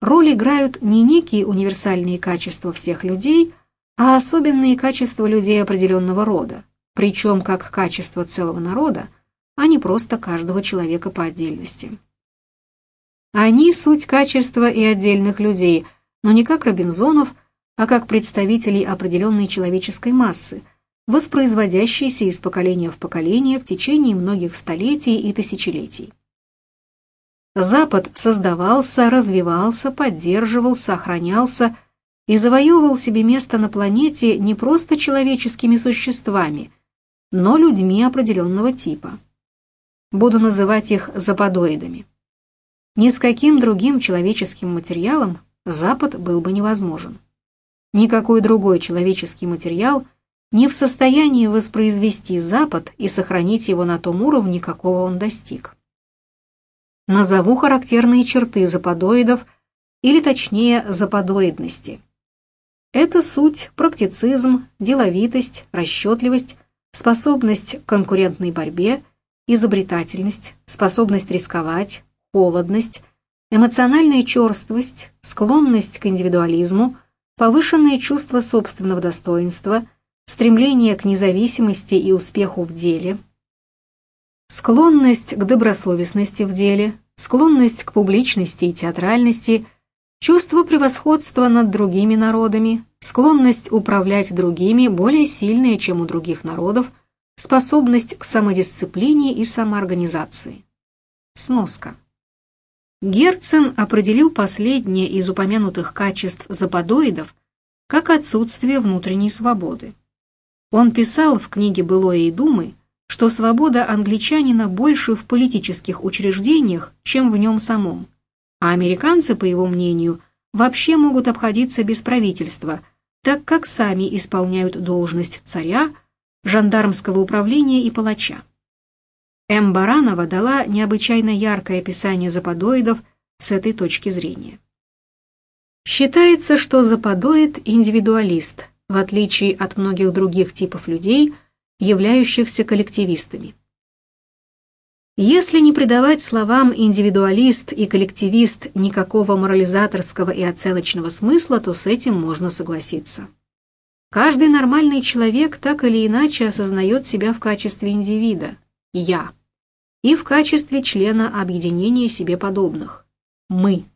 роль играют не некие универсальные качества всех людей, а особенные качества людей определенного рода, причем как качество целого народа, а не просто каждого человека по отдельности. Они суть качества и отдельных людей, но не как Робинзонов, а как представителей определенной человеческой массы, воспроизводящейся из поколения в поколение в течение многих столетий и тысячелетий. Запад создавался, развивался, поддерживался, охранялся и завоевывал себе место на планете не просто человеческими существами, но людьми определенного типа. Буду называть их западоидами. Ни с каким другим человеческим материалом Запад был бы невозможен. Никакой другой человеческий материал не в состоянии воспроизвести Запад и сохранить его на том уровне, какого он достиг. Назову характерные черты западоидов, или точнее западоидности. Это суть, практицизм, деловитость, расчетливость, способность к конкурентной борьбе, изобретательность, способность рисковать, холодность, эмоциональная черствость, склонность к индивидуализму, повышенное чувство собственного достоинства, стремление к независимости и успеху в деле, склонность к добросовестности в деле, склонность к публичности и театральности, чувство превосходства над другими народами, склонность управлять другими более сильная, чем у других народов, способность к самодисциплине и самоорганизации. Сноска. Герцен определил последнее из упомянутых качеств западоидов как отсутствие внутренней свободы. Он писал в книге «Былое и думы», что свобода англичанина больше в политических учреждениях, чем в нем самом, а американцы, по его мнению, вообще могут обходиться без правительства, так как сами исполняют должность царя, жандармского управления и палача. М. Баранова дала необычайно яркое описание западоидов с этой точки зрения. Считается, что западоид – индивидуалист, в отличие от многих других типов людей, являющихся коллективистами. Если не придавать словам индивидуалист и коллективист никакого морализаторского и оценочного смысла, то с этим можно согласиться. Каждый нормальный человек так или иначе осознает себя в качестве индивида, «я», и в качестве члена объединения себе подобных, «мы».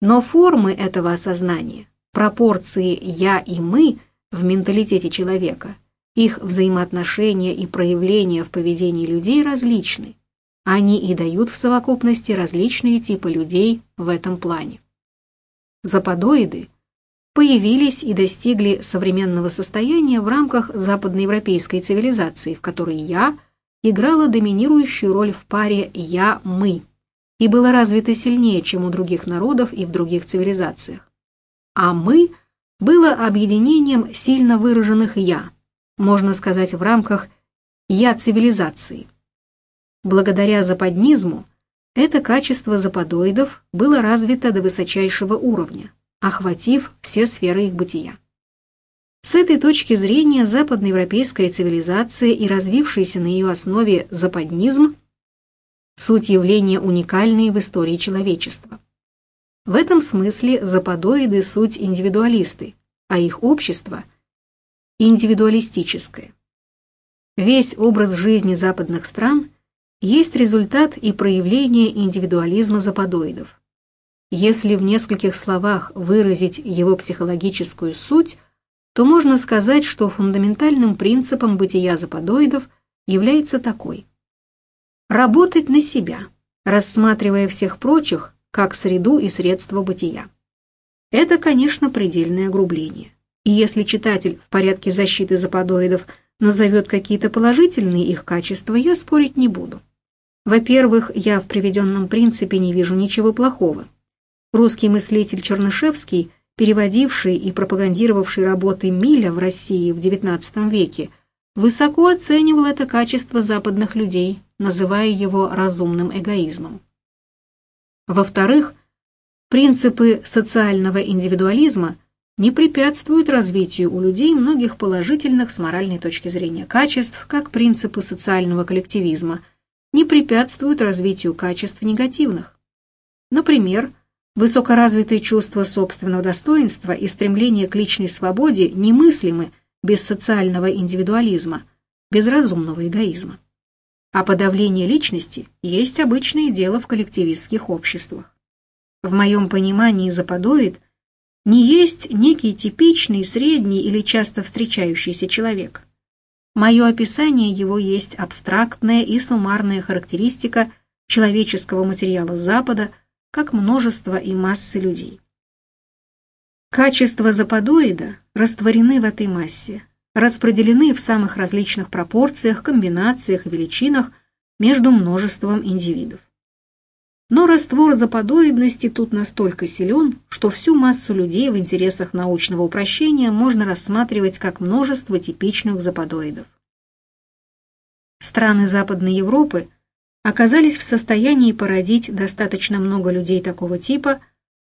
Но формы этого осознания, пропорции «я» и «мы» в менталитете человека, их взаимоотношения и проявления в поведении людей различны, они и дают в совокупности различные типы людей в этом плане. Западоиды появились и достигли современного состояния в рамках западноевропейской цивилизации, в которой «я» играла доминирующую роль в паре «я-мы» и было развито сильнее, чем у других народов и в других цивилизациях. А «мы» было объединением сильно выраженных «я», можно сказать, в рамках «я-цивилизации». Благодаря западнизму это качество западоидов было развито до высочайшего уровня, охватив все сферы их бытия. С этой точки зрения западноевропейская цивилизация и развившийся на ее основе западнизм – суть явления уникальные в истории человечества. В этом смысле западоиды – суть индивидуалисты, а их общество – индивидуалистическое. Весь образ жизни западных стран – есть результат и проявление индивидуализма западоидов. Если в нескольких словах выразить его психологическую суть, то можно сказать, что фундаментальным принципом бытия западоидов является такой. Работать на себя, рассматривая всех прочих как среду и средство бытия. Это, конечно, предельное огрубление. И если читатель в порядке защиты западоидов назовет какие-то положительные их качества, я спорить не буду. Во-первых, я в приведенном принципе не вижу ничего плохого. Русский мыслитель Чернышевский, переводивший и пропагандировавший работы Миля в России в XIX веке, высоко оценивал это качество западных людей, называя его разумным эгоизмом. Во-вторых, принципы социального индивидуализма не препятствуют развитию у людей многих положительных с моральной точки зрения качеств, как принципы социального коллективизма, не препятствуют развитию качеств негативных. Например, высокоразвитые чувства собственного достоинства и стремление к личной свободе немыслимы без социального индивидуализма, без разумного эгоизма. А подавление личности есть обычное дело в коллективистских обществах. В моем понимании заподоид – не есть некий типичный, средний или часто встречающийся человек. Мое описание его есть абстрактная и суммарная характеристика человеческого материала Запада как множество и массы людей. Качества западоида растворены в этой массе, распределены в самых различных пропорциях, комбинациях и величинах между множеством индивидов. Но раствор западоидности тут настолько силен, что всю массу людей в интересах научного упрощения можно рассматривать как множество типичных западоидов. Страны Западной Европы оказались в состоянии породить достаточно много людей такого типа,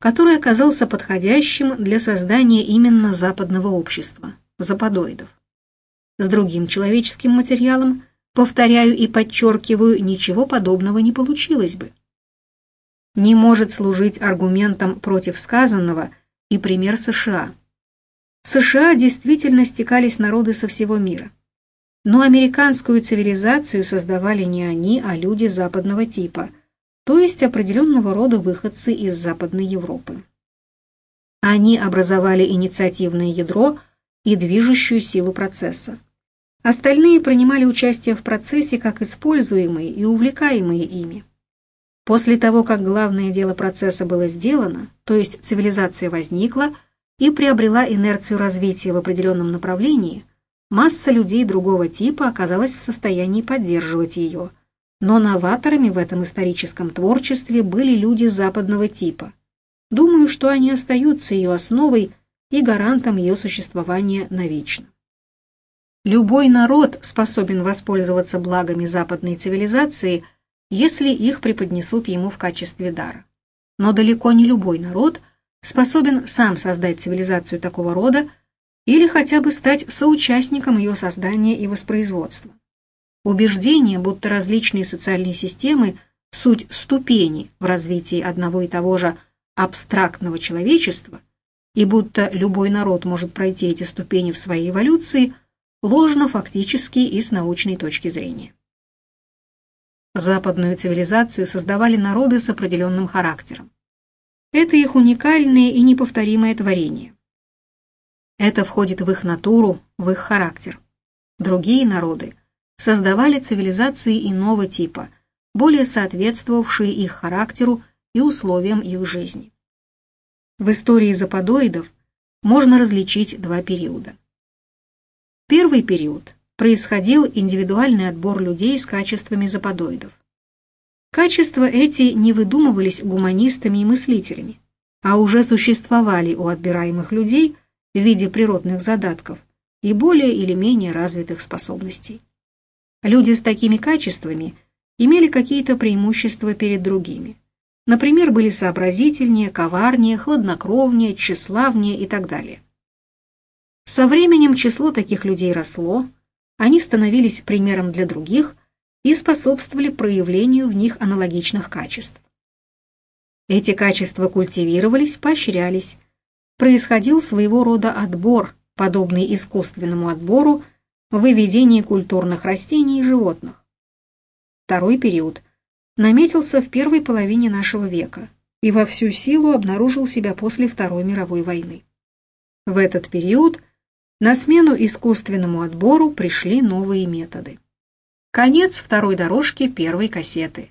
который оказался подходящим для создания именно западного общества – западоидов. С другим человеческим материалом, повторяю и подчеркиваю, ничего подобного не получилось бы не может служить аргументом против сказанного и пример США. В США действительно стекались народы со всего мира. Но американскую цивилизацию создавали не они, а люди западного типа, то есть определенного рода выходцы из Западной Европы. Они образовали инициативное ядро и движущую силу процесса. Остальные принимали участие в процессе как используемые и увлекаемые ими. После того, как главное дело процесса было сделано, то есть цивилизация возникла и приобрела инерцию развития в определенном направлении, масса людей другого типа оказалась в состоянии поддерживать ее. Но новаторами в этом историческом творчестве были люди западного типа. Думаю, что они остаются ее основой и гарантом ее существования навечно. Любой народ способен воспользоваться благами западной цивилизации – если их преподнесут ему в качестве дара. Но далеко не любой народ способен сам создать цивилизацию такого рода или хотя бы стать соучастником ее создания и воспроизводства. Убеждение, будто различные социальные системы – суть ступени в развитии одного и того же абстрактного человечества, и будто любой народ может пройти эти ступени в своей эволюции, ложно фактически и с научной точки зрения. Западную цивилизацию создавали народы с определенным характером. Это их уникальное и неповторимое творение. Это входит в их натуру, в их характер. Другие народы создавали цивилизации иного типа, более соответствовавшие их характеру и условиям их жизни. В истории западоидов можно различить два периода. Первый период происходил индивидуальный отбор людей с качествами западоидов. Качества эти не выдумывались гуманистами и мыслителями, а уже существовали у отбираемых людей в виде природных задатков и более или менее развитых способностей. Люди с такими качествами имели какие-то преимущества перед другими. Например, были сообразительнее, коварнее, хладнокровнее, тщеславнее и так далее. Со временем число таких людей росло, они становились примером для других и способствовали проявлению в них аналогичных качеств. Эти качества культивировались, поощрялись. Происходил своего рода отбор, подобный искусственному отбору в выведении культурных растений и животных. Второй период наметился в первой половине нашего века и во всю силу обнаружил себя после Второй мировой войны. В этот период – на смену искусственному отбору пришли новые методы. Конец второй дорожки первой кассеты.